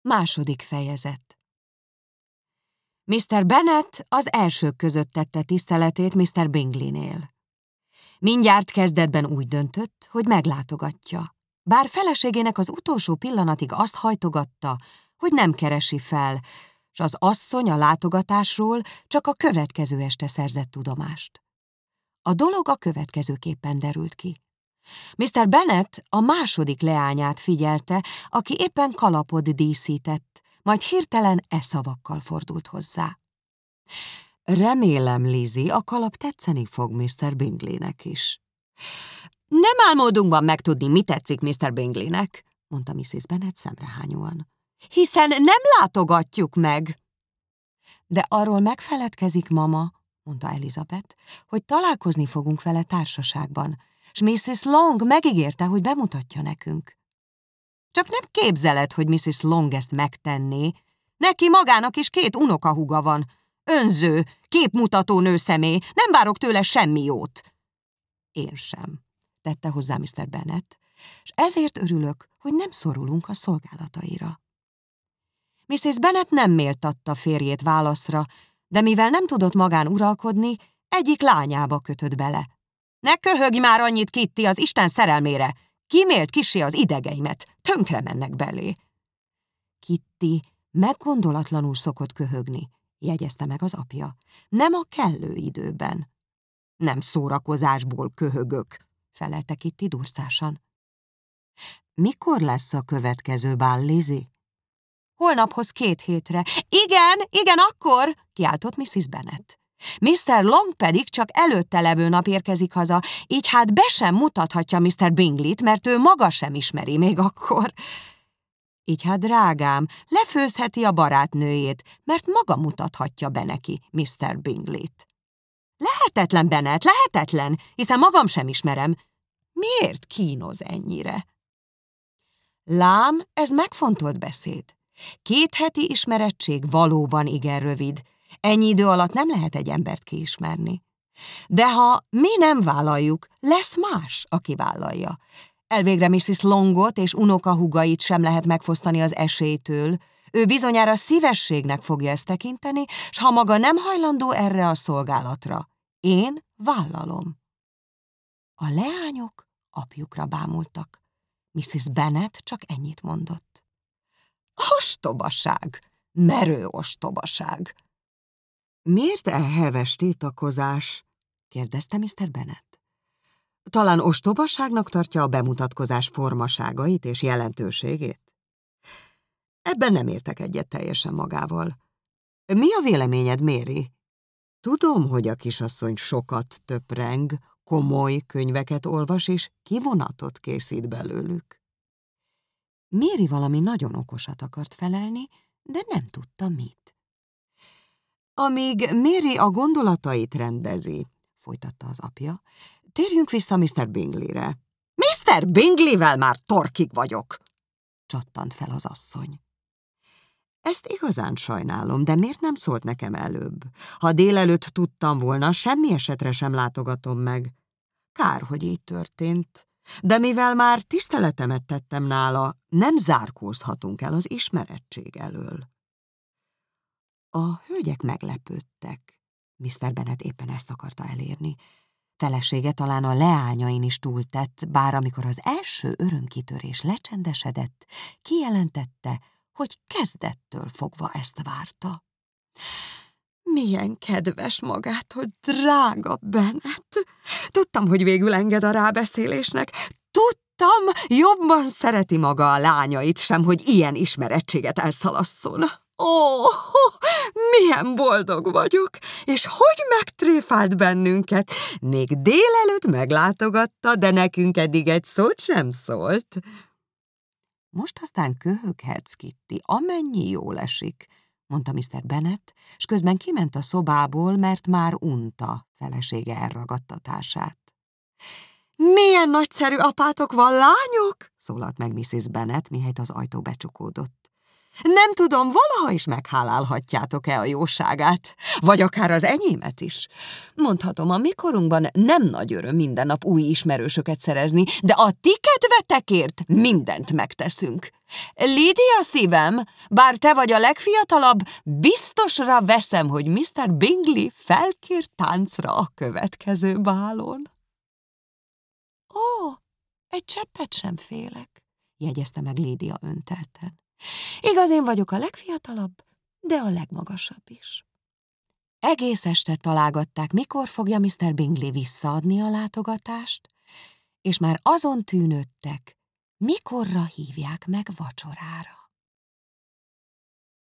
Második fejezet Mr. Bennet az elsők között tette tiszteletét Mr. Bingley-nél. Mindjárt kezdetben úgy döntött, hogy meglátogatja. Bár feleségének az utolsó pillanatig azt hajtogatta, hogy nem keresi fel, s az asszony a látogatásról csak a következő este szerzett tudomást. A dolog a következőképpen derült ki. Mr. Bennet a második leányát figyelte, aki éppen kalapod díszített, majd hirtelen e szavakkal fordult hozzá. Remélem, Lizzie, a kalap tetszeni fog Mr. Bingleynek is. Nem álmodunkban megtudni, mi tetszik Mr. Bingleynek, mondta Mrs. Bennet szemrehányóan. Hiszen nem látogatjuk meg. De arról megfeledkezik, mama, mondta Elizabeth, hogy találkozni fogunk vele társaságban, s Mrs. Long megígérte, hogy bemutatja nekünk. Csak nem képzeled, hogy Mrs. Long ezt megtenné. Neki magának is két unokahúga van. Önző, képmutató nőszemély, nem várok tőle semmi jót. Én sem, tette hozzá Mr. Bennet, és ezért örülök, hogy nem szorulunk a szolgálataira. Mrs. Bennet nem méltatta férjét válaszra, de mivel nem tudott magán uralkodni, egyik lányába kötött bele. Ne köhögj már annyit, Kitty, az Isten szerelmére! Kimélt kisé az idegeimet, tönkre mennek belé. Kitty meggondolatlanul szokott köhögni, jegyezte meg az apja. Nem a kellő időben. Nem szórakozásból köhögök, felelte Kitty durcásan. Mikor lesz a következő bál, Lizzie? Holnaphoz két hétre. Igen, igen, akkor, kiáltott Mrs. Bennet. Mr. Long pedig csak előtte levő nap érkezik haza, így hát be sem mutathatja Mr. Bingley-t, mert ő maga sem ismeri még akkor. Így hát, drágám, lefőzheti a barátnőjét, mert maga mutathatja be neki Mr. Bingley-t. Lehetetlen, Bennet, lehetetlen, hiszen magam sem ismerem. Miért kínoz ennyire? Lám, ez megfontolt beszéd. Két heti ismerettség valóban igen rövid, Ennyi idő alatt nem lehet egy embert kiismerni. De ha mi nem vállaljuk, lesz más, aki vállalja. Elvégre Mrs. Longot és unokahugait sem lehet megfosztani az esélytől. Ő bizonyára szívességnek fogja ezt tekinteni, s ha maga nem hajlandó erre a szolgálatra, én vállalom. A leányok apjukra bámultak. Mrs. Bennet csak ennyit mondott. Ostobaság, merő ostobaság. Miért e heves tiltakozás? kérdezte Mr. Bennet. Talán ostobaságnak tartja a bemutatkozás formaságait és jelentőségét? Ebben nem értek egyet teljesen magával. Mi a véleményed, Méri? Tudom, hogy a kisasszony sokat töpreng, komoly könyveket olvas és kivonatot készít belőlük. Méri valami nagyon okosat akart felelni, de nem tudta mit. Amíg Méri a gondolatait rendezi, folytatta az apja, térjünk vissza Mr. Bingleyre. Mr. Bingleyvel már torkig vagyok, csattant fel az asszony. Ezt igazán sajnálom, de miért nem szólt nekem előbb? Ha délelőtt tudtam volna, semmi esetre sem látogatom meg. Kár, hogy így történt. De mivel már tiszteletemet tettem nála, nem zárkózhatunk el az ismerettség elől. A hölgyek meglepődtek. Mr. Bennet éppen ezt akarta elérni. Felesége talán a leányain is túltett, bár amikor az első örömkitörés lecsendesedett, kijelentette, hogy kezdettől fogva ezt várta. Milyen kedves magától, drága Bennet! Tudtam, hogy végül enged a rábeszélésnek. Tudtam, jobban szereti maga a lányait sem, hogy ilyen ismerettséget elszalasszon. Ó, milyen boldog vagyok, és hogy megtréfált bennünket. Még délelőtt meglátogatta, de nekünk eddig egy szót sem szólt. Most aztán köhöghetsz, Kitty, amennyi jól esik, mondta Mr. Bennet, és közben kiment a szobából, mert már unta felesége elragadtatását. Milyen nagyszerű apátok van, lányok! szólalt meg Mrs. Bennet, mihelyt az ajtó becsukódott. Nem tudom, valaha is meghálálhatjátok-e a jóságát, vagy akár az enyémet is. Mondhatom, a mikorunkban nem nagy öröm minden nap új ismerősöket szerezni, de a ti kedvetekért mindent megteszünk. Lídia szívem, bár te vagy a legfiatalabb, biztosra veszem, hogy Mr. Bingley felkér táncra a következő bálon. Ó, egy cseppet sem félek, jegyezte meg Lídia öntelten. Igaz, én vagyok a legfiatalabb, de a legmagasabb is. Egész este találgatták, mikor fogja Mr. Bingley visszaadni a látogatást, és már azon tűnődtek, mikorra hívják meg vacsorára.